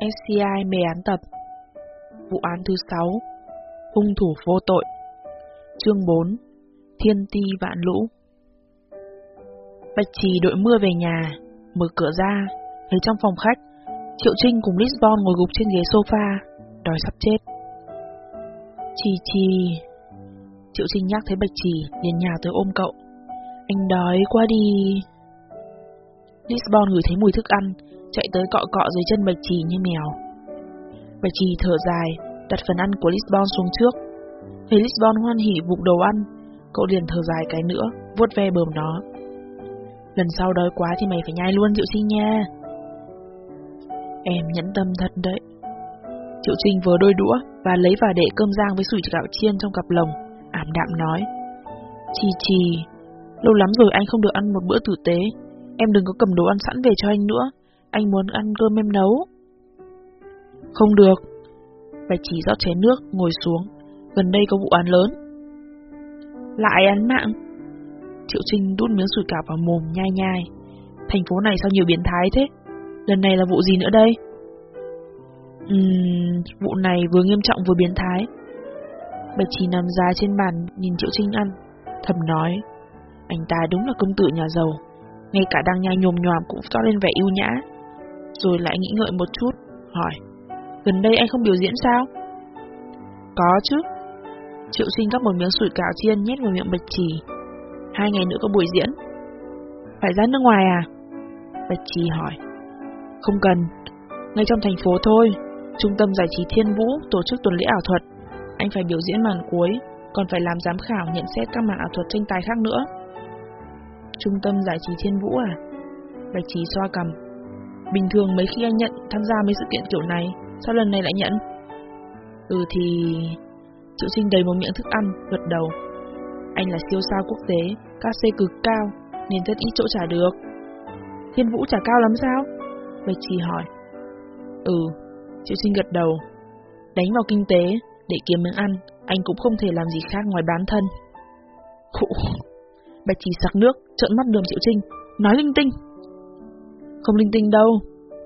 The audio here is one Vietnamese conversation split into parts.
SCI mê án tập. Vụ án thứ 6 Hung thủ vô tội. Chương 4 Thiên ti vạn lũ. Bạch Trì đội mưa về nhà, Mở cửa ra Thấy trong phòng khách, Triệu Trinh cùng Lisbon ngồi gục trên ghế sofa Đói sắp chết. Chi chi Triệu Trinh nhắc thấy Bạch Trì, liền nhà tới ôm cậu. Anh đói quá đi. Lisbon ngửi thấy mùi thức ăn chạy tới cọ cọ dưới chân Bạch Trì như mèo. Bạch Trì thở dài, đặt phần ăn của Lisbon xuống trước. Thấy Lisbon hoan hỉ vụng đồ ăn, cậu liền thở dài cái nữa, vuốt ve bờm nó. Lần sau đói quá thì mày phải nhai luôn diệu Trinh nha. Em nhẫn tâm thật đấy. Triệu Trinh vừa đôi đũa và lấy vào để cơm rang với sủi gạo chiên trong cặp lồng, ảm đạm nói. Chì chì, lâu lắm rồi anh không được ăn một bữa tử tế, em đừng có cầm đồ ăn sẵn về cho anh nữa, anh muốn ăn cơm em nấu. Không được. Bạch chỉ rót chén nước, ngồi xuống. Gần đây có vụ án lớn. Lại án mạng. Triệu Trinh đút miếng sủi cảo vào mồm nhai nhai. Thành phố này sao nhiều biến thái thế? Lần này là vụ gì nữa đây? Ừm, vụ này vừa nghiêm trọng vừa biến thái. Bạch chỉ nằm dài trên bàn nhìn Triệu Trinh ăn, thầm nói. Anh ta đúng là công tử nhà giàu, ngay cả đang nhai nhồm nhòm cũng cho lên vẻ yêu nhã rồi lại nghĩ ngợi một chút, hỏi, gần đây anh không biểu diễn sao? Có chứ. Triệu sinh gắp một miếng sủi cảo chiên nhét vào miệng Bạch Trì. Hai ngày nữa có buổi diễn. Phải ra nước ngoài à? Bạch Trì hỏi. Không cần, ngay trong thành phố thôi. Trung tâm giải trí Thiên Vũ tổ chức tuần lễ ảo thuật. Anh phải biểu diễn màn cuối, còn phải làm giám khảo nhận xét các màn ảo thuật tranh tài khác nữa. Trung tâm giải trí Thiên Vũ à? Bạch Trí xoa cầm, Bình thường mấy khi anh nhận tham gia mấy sự kiện kiểu này, sao lần này lại nhận? Ừ thì... Triệu sinh đầy một miệng thức ăn, gật đầu. Anh là siêu sao quốc tế, KC cực cao, nên rất ít chỗ trả được. Thiên Vũ trả cao lắm sao? Bạch Trì hỏi. Ừ, Triệu sinh gật đầu. Đánh vào kinh tế, để kiếm miếng ăn, anh cũng không thể làm gì khác ngoài bán thân. Khụ. Bạch Trì sặc nước, trợn mắt đường Triệu Trinh, nói linh tinh. Không linh tinh đâu.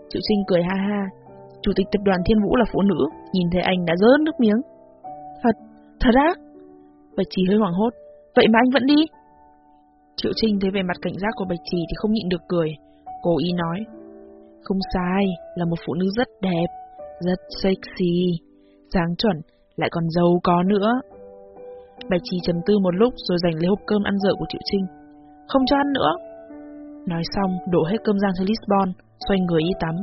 Triệu Sinh cười ha ha. Chủ tịch tập đoàn Thiên Vũ là phụ nữ, nhìn thấy anh đã rớt nước miếng. Thật, thật á? Bạch Trì hơi hoảng hốt. Vậy mà anh vẫn đi? Triệu Trinh thấy về mặt cảnh giác của Bạch Trì thì không nhịn được cười. Cố ý nói. Không sai, là một phụ nữ rất đẹp, rất sexy, sáng chuẩn, lại còn giàu có nữa. Bạch Trì trầm tư một lúc rồi giành lấy hộp cơm ăn dở của Triệu Trinh. Không cho ăn nữa, Nói xong, đổ hết cơm rang cho Lisbon, xoay người đi tắm.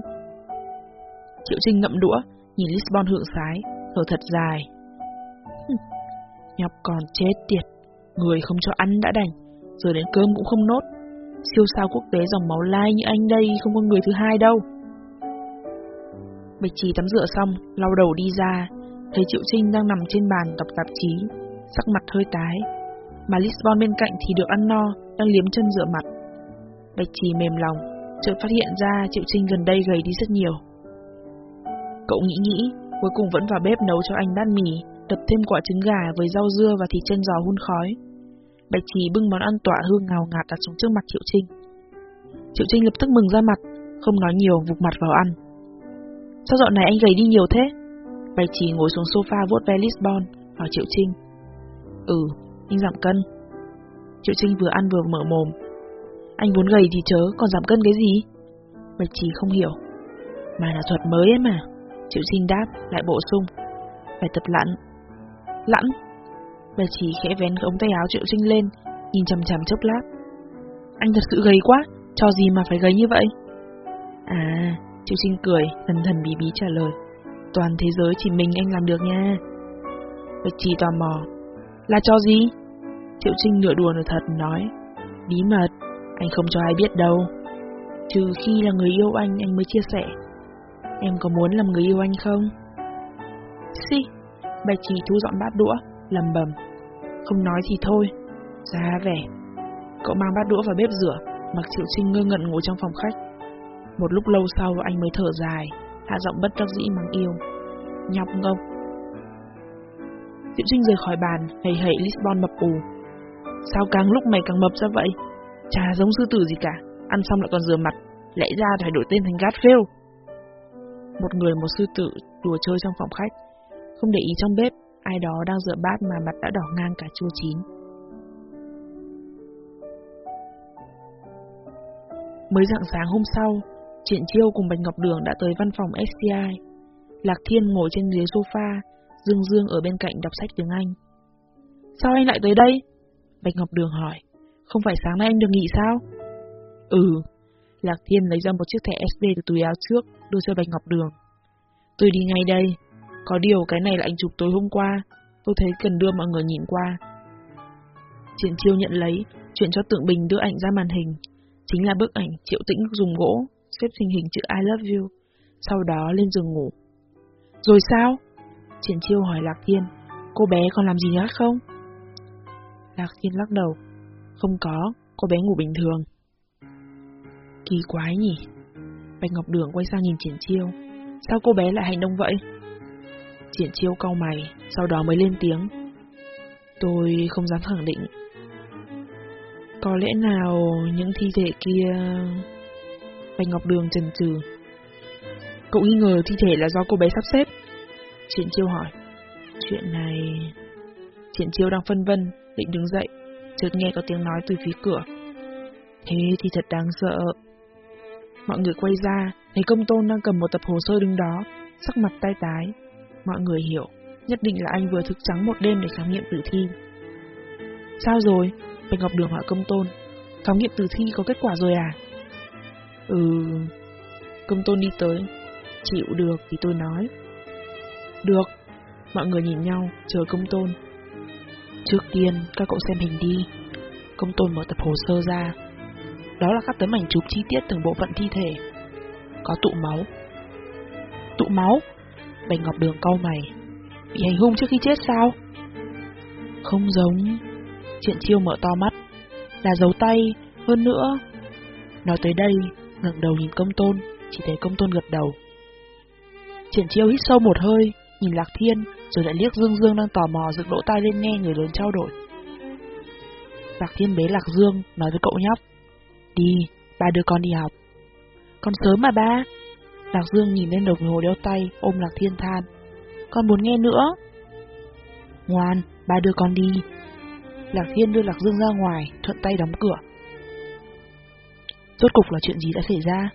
Triệu Trinh ngậm đũa, nhìn Lisbon hượng sái, thở thật dài. Nhóc còn chết tiệt, người không cho ăn đã đành, rồi đến cơm cũng không nốt. Siêu sao quốc tế dòng máu lai như anh đây không có người thứ hai đâu. Bạch Trì tắm rửa xong, lau đầu đi ra, thấy Triệu Trinh đang nằm trên bàn đọc tạp chí, sắc mặt hơi tái. Mà Lisbon bên cạnh thì được ăn no, đang liếm chân rửa mặt. Bạch Trì mềm lòng, chợt phát hiện ra Triệu Trinh gần đây gầy đi rất nhiều. Cậu nghĩ nghĩ, cuối cùng vẫn vào bếp nấu cho anh bát mì, đập thêm quả trứng gà với rau dưa và thịt chân giò hun khói. Bạch Trì bưng món ăn tỏa hương ngào ngạt đặt xuống trước mặt Triệu Trinh. Triệu Trinh lập tức mừng ra mặt, không nói nhiều vụt mặt vào ăn. Sao dạo này anh gầy đi nhiều thế? Bạch Trì ngồi xuống sofa vuốt ve Lisbon, hỏi Triệu Trinh. Ừ, anh giảm cân. Triệu Trinh vừa ăn vừa mở mồm, anh muốn gầy thì chớ, còn giảm cân cái gì? Bạch Trì không hiểu. Mà là thuật mới ấy mà. Triệu Sinh đáp, lại bổ sung. Phải tập lặn. Lặn? Bạch Trì khẽ vén ống tay áo Triệu Trinh lên, nhìn chằm chằm chốc lát. Anh thật sự gầy quá, cho gì mà phải gầy như vậy? À, Triệu Trinh cười, thần thần bí bí trả lời. Toàn thế giới chỉ mình anh làm được nha. Bạch Trì tò mò. Là cho gì? Triệu Trinh nửa đùa nửa thật nói. Bí mật. Anh không cho ai biết đâu. Trừ khi là người yêu anh, anh mới chia sẻ. Em có muốn làm người yêu anh không? Xì, bạch chỉ thu dọn bát đũa, lầm bầm. Không nói thì thôi, ra vẻ. Cậu mang bát đũa vào bếp rửa, mặc Triệu Trinh ngơ ngẩn ngồi trong phòng khách. Một lúc lâu sau anh mới thở dài, hạ giọng bất đắc dĩ mắng yêu. Nhọc ngông. Diệu Trinh rời khỏi bàn, hầy hầy Lisbon mập ù. Sao càng lúc mày càng mập ra vậy? Chả giống sư tử gì cả, ăn xong lại còn rửa mặt, lẽ ra phải đổi tên thành Garfield. Một người một sư tử đùa chơi trong phòng khách, không để ý trong bếp, ai đó đang rửa bát mà mặt đã đỏ ngang cả chua chín. Mới dạng sáng hôm sau, Triển Chiêu cùng Bạch Ngọc Đường đã tới văn phòng SCI. Lạc Thiên ngồi trên ghế sofa, Dương Dương ở bên cạnh đọc sách tiếng Anh. Sao anh lại tới đây? Bạch Ngọc Đường hỏi. Không phải sáng nay anh được nghỉ sao? Ừ. Lạc Thiên lấy ra một chiếc thẻ SD từ túi áo trước, đưa cho Bạch Ngọc Đường. Tôi đi ngay đây. Có điều cái này là anh chụp tối hôm qua, tôi thấy cần đưa mọi người nhìn qua. Triển Chiêu nhận lấy, chuyển cho Tượng Bình đưa ảnh ra màn hình. Chính là bức ảnh Triệu Tĩnh dùng gỗ, xếp hình hình chữ I love you, sau đó lên giường ngủ. Rồi sao? Triển Chiêu hỏi Lạc Thiên, cô bé còn làm gì nữa không? Lạc Thiên lắc đầu, không có, cô bé ngủ bình thường. Kỳ quái nhỉ? Bạch Ngọc Đường quay sang nhìn Triển Chiêu, sao cô bé lại hành động vậy? Triển Chiêu cau mày, sau đó mới lên tiếng. Tôi không dám khẳng định. Có lẽ nào những thi thể kia... Bạch Ngọc Đường chần chừ. Cậu nghi ngờ thi thể là do cô bé sắp xếp. Triển Chiêu hỏi. Chuyện này... Triển Chiêu đang phân vân, định đứng dậy, chợt nghe có tiếng nói từ phía cửa. Thế thì thật đáng sợ. Mọi người quay ra, thấy công tôn đang cầm một tập hồ sơ đứng đó, sắc mặt tay tái. Mọi người hiểu, nhất định là anh vừa thức trắng một đêm để khám nghiệm tử thi. Sao rồi? Bạch Ngọc Đường hỏi công tôn. Khám nghiệm tử thi có kết quả rồi à? Ừ... Công tôn đi tới. Chịu được thì tôi nói. Được. Mọi người nhìn nhau, chờ công tôn. Trước tiên, các cậu xem hình đi. Công tôn mở tập hồ sơ ra. Đó là các tấm ảnh chụp chi tiết từng bộ phận thi thể. Có tụ máu. Tụ máu? Bành Ngọc Đường cau mày. Bị hành hung trước khi chết sao? Không giống. Triện chiêu mở to mắt. Là dấu tay, hơn nữa. Nói tới đây, ngẩng đầu nhìn công tôn, chỉ thấy công tôn gật đầu. Triển chiêu hít sâu một hơi, nhìn Lạc Thiên, rồi lại liếc Dương Dương đang tò mò dựng lỗ tai lên nghe người lớn trao đổi. Lạc Thiên bế Lạc Dương, nói với cậu nhóc. Đi, ba đưa con đi học. Còn sớm mà ba. Lạc Dương nhìn lên đồng hồ đeo tay, ôm Lạc Thiên than. Con muốn nghe nữa. Ngoan, ba đưa con đi. Lạc Thiên đưa Lạc Dương ra ngoài, thuận tay đóng cửa. Rốt cục là chuyện gì đã xảy ra?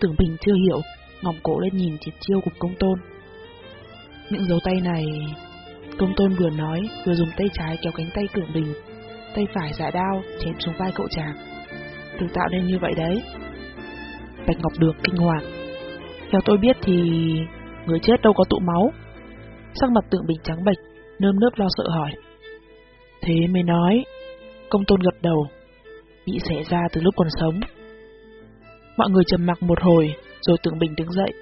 Tưởng Bình chưa hiểu, ngỏng cổ lên nhìn triệt chiêu cục công tôn. Những dấu tay này... Công tôn vừa nói, vừa dùng tay trái kéo cánh tay Tưởng Bình, tay phải giả đao, chém xuống vai cậu chàng. Được tạo nên như vậy đấy. Bạch Ngọc Đường kinh hoàng. Theo tôi biết thì... Người chết đâu có tụ máu. Sắc mặt Tưởng Bình trắng bệch, nơm nớp lo sợ hỏi. Thế mới nói. Công tôn gật đầu. Bị xẻ ra từ lúc còn sống. Mọi người trầm mặc một hồi, rồi Tưởng Bình đứng dậy.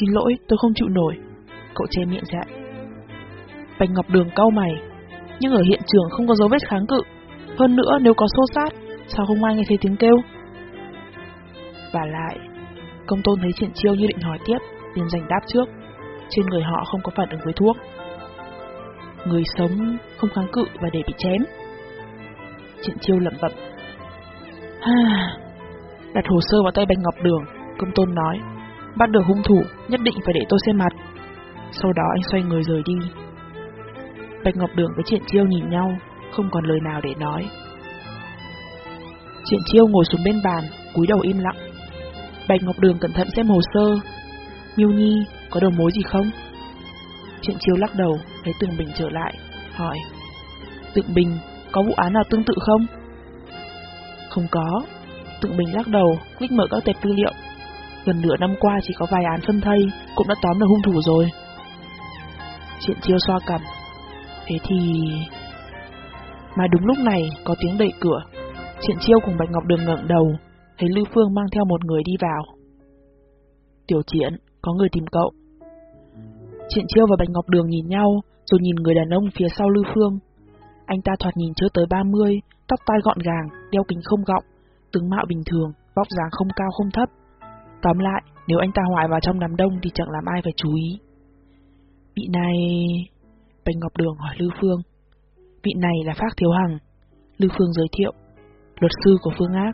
Xin lỗi, tôi không chịu nổi. Cậu che miệng dại. Bạch Ngọc Đường cau mày, nhưng ở hiện trường không có dấu vết kháng cự. Hơn nữa, nếu có xô sát, sao không ai nghe thấy tiếng kêu? Và lại, công tôn thấy triển chiêu như định hỏi tiếp, liền giành đáp trước. Trên người họ không có phản ứng với thuốc. Người sống không kháng cự và để bị chém. Triển chiêu lẩm bẩm. Ha! Đặt hồ sơ vào tay Bạch Ngọc Đường, công tôn nói, bắt được hung thủ, nhất định phải để tôi xem mặt. Sau đó anh xoay người rời đi. Bạch Ngọc Đường với Triển Chiêu nhìn nhau, không còn lời nào để nói. Triển Chiêu ngồi xuống bên bàn, cúi đầu im lặng. Bạch Ngọc Đường cẩn thận xem hồ sơ. Miêu Nhi, có đầu mối gì không? Triển Chiêu lắc đầu, thấy Tường Bình trở lại, hỏi. Tường Bình, có vụ án nào tương tự không? Không có. Tường Bình lắc đầu, click mở các tệp tư liệu. Gần nửa năm qua chỉ có vài án phân thây, cũng đã tóm được hung thủ rồi chuyện Chiêu xoa cằm, Thế thì... Mà đúng lúc này có tiếng đẩy cửa. chuyện chiêu cùng Bạch Ngọc Đường ngẩng đầu, thấy Lưu Phương mang theo một người đi vào. Tiểu triển, có người tìm cậu. Triển chiêu và Bạch Ngọc Đường nhìn nhau, rồi nhìn người đàn ông phía sau Lưu Phương. Anh ta thoạt nhìn chưa tới 30, tóc tai gọn gàng, đeo kính không gọng, tướng mạo bình thường, vóc dáng không cao không thấp. Tóm lại, nếu anh ta hoài vào trong đám đông thì chẳng làm ai phải chú ý. Vị này... Bạch Ngọc Đường hỏi Lưu Phương. Vị này là Phác Thiếu Hằng. Lưu Phương giới thiệu. Luật sư của Phương Ác.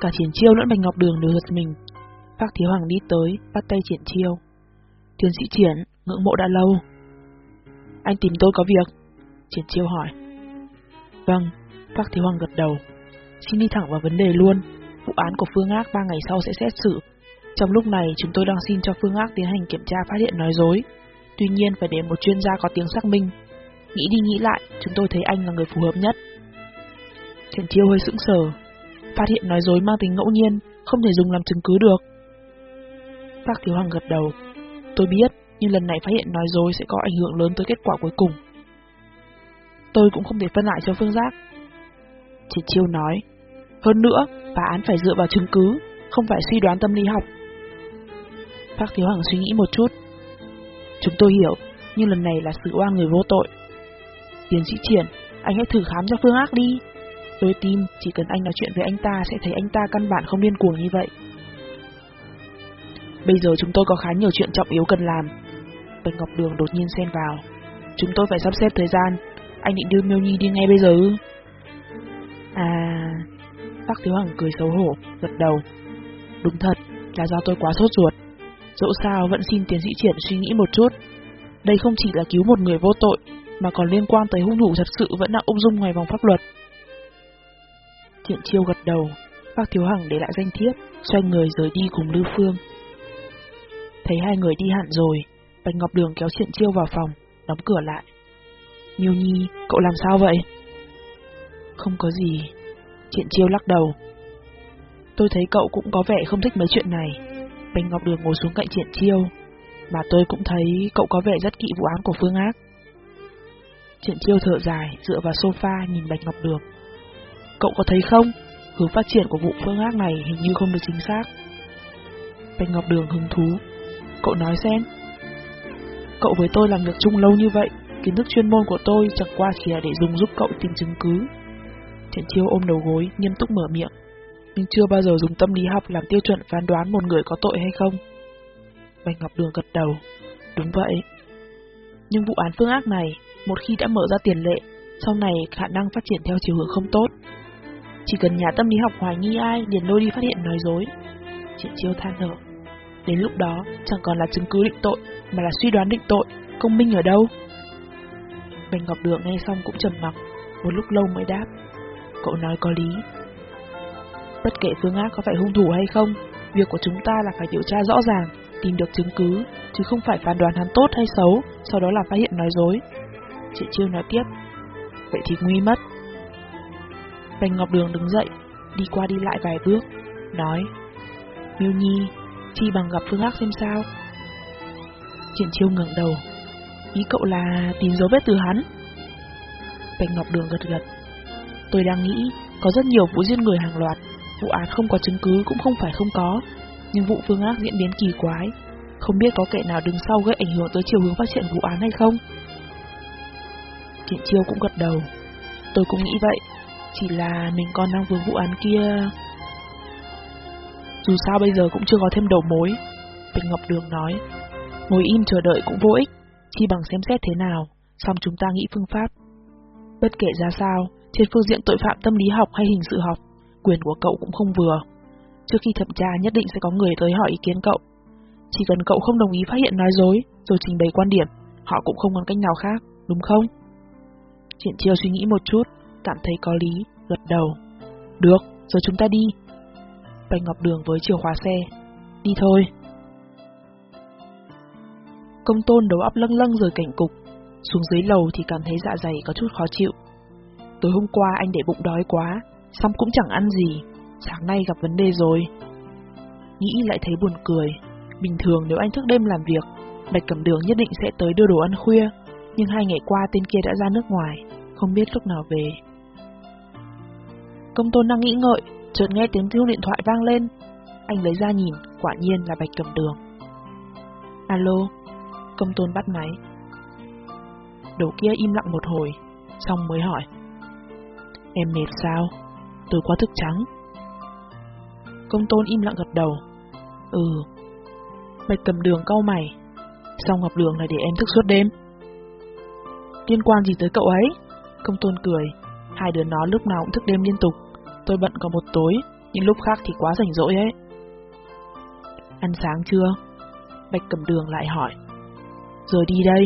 Cả Triển Chiêu lẫn Bạch Ngọc Đường đều giật mình. Phác Thiếu Hằng đi tới, bắt tay Triển Chiêu. Tiến sĩ Triển, ngưỡng mộ đã lâu. Anh tìm tôi có việc. Triển Chiêu hỏi. Vâng, Phác Thiếu Hằng gật đầu. Xin đi thẳng vào vấn đề luôn. Vụ án của Phương Ác ba ngày sau sẽ xét xử. Trong lúc này, chúng tôi đang xin cho Phương Ác tiến hành kiểm tra phát hiện nói dối. Tuy nhiên, phải để một chuyên gia có tiếng xác minh. Nghĩ đi nghĩ lại, chúng tôi thấy anh là người phù hợp nhất. Trần Chiêu hơi sững sờ. Phát hiện nói dối mang tính ngẫu nhiên, không thể dùng làm chứng cứ được. Phác Thiếu Hằng gật đầu. Tôi biết, nhưng lần này phát hiện nói dối sẽ có ảnh hưởng lớn tới kết quả cuối cùng. Tôi cũng không thể phân lại cho Phương Giác. trần Chiêu nói, hơn nữa, phá án phải dựa vào chứng cứ, không phải suy đoán tâm lý học. Phác Thiếu Hằng suy nghĩ một chút. Chúng tôi hiểu, nhưng lần này là sự oan người vô tội. Tiến sĩ Triển, anh hãy thử khám cho Phương Ác đi. Tôi tin chỉ cần anh nói chuyện với anh ta sẽ thấy anh ta căn bản không điên cuồng như vậy. Bây giờ chúng tôi có khá nhiều chuyện trọng yếu cần làm. Bạch Ngọc Đường đột nhiên xen vào. Chúng tôi phải sắp xếp thời gian. Anh định đưa Miêu Nhi đi ngay bây giờ ư? À... Bác Thiếu Hằng cười xấu hổ, gật đầu. Đúng thật, là do tôi quá sốt ruột. Dẫu sao vẫn xin tiến sĩ triển suy nghĩ một chút. Đây không chỉ là cứu một người vô tội, mà còn liên quan tới hung thủ thật sự vẫn đang ung dung ngoài vòng pháp luật. Triển chiêu gật đầu, bác Thiếu Hằng để lại danh thiếp, xoay người rời đi cùng Lưu Phương. Thấy hai người đi hẳn rồi, Bạch Ngọc Đường kéo Triển chiêu vào phòng, đóng cửa lại. nhiêu Nhi, cậu làm sao vậy? Không có gì. Triển chiêu lắc đầu. Tôi thấy cậu cũng có vẻ không thích mấy chuyện này. Bình Ngọc Đường ngồi xuống cạnh Triển chiêu. Mà tôi cũng thấy cậu có vẻ rất kỵ vụ án của Phương Ác. Triển chiêu thở dài, dựa vào sofa nhìn Bạch Ngọc Đường. Cậu có thấy không? Hướng phát triển của vụ phương ác này hình như không được chính xác. Bạch Ngọc Đường hứng thú. Cậu nói xem. Cậu với tôi làm việc chung lâu như vậy, kiến thức chuyên môn của tôi chẳng qua chỉ là để dùng giúp cậu tìm chứng cứ. Triển chiêu ôm đầu gối, nghiêm túc mở miệng. Nhưng chưa bao giờ dùng tâm lý học làm tiêu chuẩn phán đoán một người có tội hay không. Bạch Ngọc Đường gật đầu. Đúng vậy. Nhưng vụ án phương ác này, một khi đã mở ra tiền lệ, sau này khả năng phát triển theo chiều hướng không tốt. Chỉ cần nhà tâm lý học hoài nghi ai liền lôi đi phát hiện nói dối. Triển chiêu than thở. Đến lúc đó, chẳng còn là chứng cứ định tội, mà là suy đoán định tội, công minh ở đâu? Bạch Ngọc Đường nghe xong cũng trầm mặc, một lúc lâu mới đáp. Cậu nói có lý. Bất kể phương ác có phải hung thủ hay không, việc của chúng ta là phải điều tra rõ ràng, tìm được chứng cứ, chứ không phải phán đoán hắn tốt hay xấu, sau đó là phát hiện nói dối. Chị Chiêu nói tiếp, vậy thì nguy mất. Bành Ngọc Đường đứng dậy, đi qua đi lại vài bước, nói, Miêu Nhi, chi bằng gặp Phương Ác xem sao. Triển Chiêu ngẩng đầu, ý cậu là tìm dấu vết từ hắn. Bành Ngọc Đường gật gật, tôi đang nghĩ có rất nhiều vụ giết người hàng loạt, vụ án không có chứng cứ cũng không phải không có, nhưng vụ Phương Ác diễn biến kỳ quái, không biết có kẻ nào đứng sau gây ảnh hưởng tới chiều hướng phát triển vụ án hay không. Thiện Chiêu cũng gật đầu, tôi cũng nghĩ vậy, chỉ là mình còn đang vướng vụ án kia... Dù sao bây giờ cũng chưa có thêm đầu mối, Bạch Ngọc Đường nói. Ngồi im chờ đợi cũng vô ích, chi bằng xem xét thế nào, xong chúng ta nghĩ phương pháp. Bất kể ra sao, trên phương diện tội phạm tâm lý học hay hình sự học, quyền của cậu cũng không vừa. Trước khi thẩm tra nhất định sẽ có người tới hỏi ý kiến cậu. Chỉ cần cậu không đồng ý phát hiện nói dối, rồi trình bày quan điểm, họ cũng không còn cách nào khác, đúng không? Triển chiêu suy nghĩ một chút, cảm thấy có lý, gật đầu. Được, giờ chúng ta đi. Bạch Ngọc Đường với chìa khóa xe. Đi thôi. Công tôn đầu óc lâng lâng rời cảnh cục. Xuống dưới lầu thì cảm thấy dạ dày có chút khó chịu. Tối hôm qua anh để bụng đói quá, xong cũng chẳng ăn gì. Sáng nay gặp vấn đề rồi. Nghĩ lại thấy buồn cười. Bình thường nếu anh thức đêm làm việc, Bạch Cẩm Đường nhất định sẽ tới đưa đồ ăn khuya. Nhưng hai ngày qua tên kia đã ra nước ngoài, không biết lúc nào về. Công tôn đang nghĩ ngợi, chợt nghe tiếng chuông điện thoại vang lên. Anh lấy ra nhìn, quả nhiên là Bạch Cẩm Đường. Alo, công tôn bắt máy. Đầu kia im lặng một hồi, xong mới hỏi. Em mệt sao? Tôi quá thức trắng. Công tôn im lặng gật đầu. Ừ. Bạch cầm đường cau mày. Xong ngọc đường này để em thức suốt đêm. Liên quan gì tới cậu ấy? Công tôn cười. Hai đứa nó lúc nào cũng thức đêm liên tục. Tôi bận có một tối, nhưng lúc khác thì quá rảnh rỗi ấy. Ăn sáng chưa? Bạch cầm đường lại hỏi. Rồi đi đây.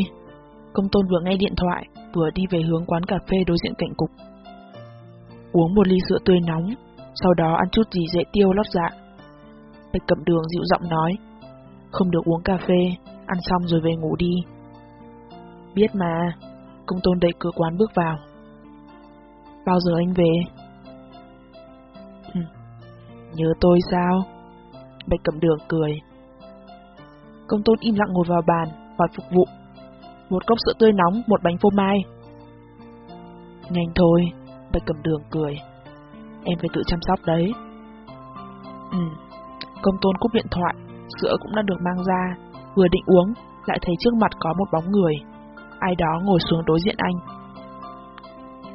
Công tôn vừa nghe điện thoại, vừa đi về hướng quán cà phê đối diện cạnh cục. Uống một ly sữa tươi nóng, sau đó ăn chút gì dễ tiêu lót dạ. Bạch Cẩm đường dịu giọng nói, không được uống cà phê, ăn xong rồi về ngủ đi. Biết mà, công tôn đẩy cửa quán bước vào. Bao giờ anh về? Nhớ tôi sao? Bạch Cẩm đường cười. Công tôn im lặng ngồi vào bàn, hỏi phục vụ. Một cốc sữa tươi nóng, một bánh phô mai. Nhanh thôi, Bạch cầm đường cười. Em phải tự chăm sóc đấy. Ừ, công tôn cúp điện thoại, sữa cũng đã được mang ra, vừa định uống, lại thấy trước mặt có một bóng người. Ai đó ngồi xuống đối diện anh.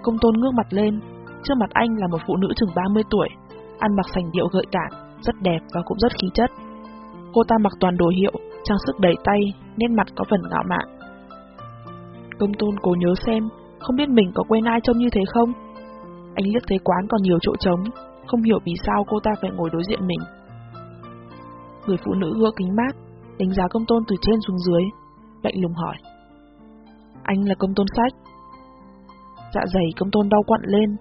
Công tôn ngước mặt lên, trước mặt anh là một phụ nữ chừng 30 tuổi, ăn mặc sành điệu gợi cảm, rất đẹp và cũng rất khí chất. Cô ta mặc toàn đồ hiệu, trang sức đầy tay, nên mặt có phần ngạo mạn. Công tôn cố nhớ xem, không biết mình có quen ai trông như thế không? Anh liếc thấy quán còn nhiều chỗ trống, không hiểu vì sao cô ta phải ngồi đối diện mình. Người phụ nữ gỡ kính mát, đánh giá công tôn từ trên xuống dưới, lạnh lùng hỏi. Anh là công tôn sách. Dạ dày công tôn đau quặn lên,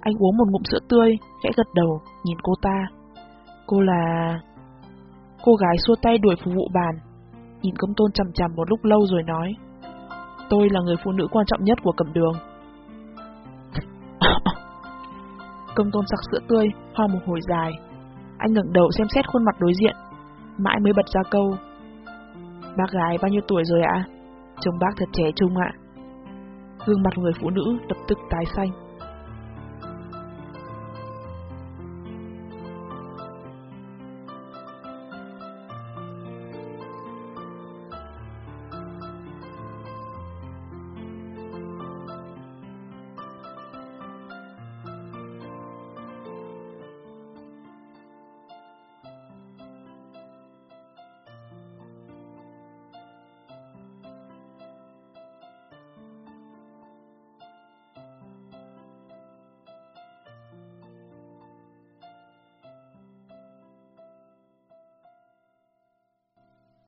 anh uống một ngụm sữa tươi, khẽ gật đầu, nhìn cô ta. Cô là... Cô gái xua tay đuổi phục vụ bàn, nhìn công tôn chằm chằm một lúc lâu rồi nói. Tôi là người phụ nữ quan trọng nhất của cẩm đường. Công tôn sặc sữa tươi, ho một hồi dài. Anh ngẩng đầu xem xét khuôn mặt đối diện, mãi mới bật ra câu. Bác gái bao nhiêu tuổi rồi ạ? Trông bác thật trẻ trung ạ. Gương mặt người phụ nữ lập tức tái xanh.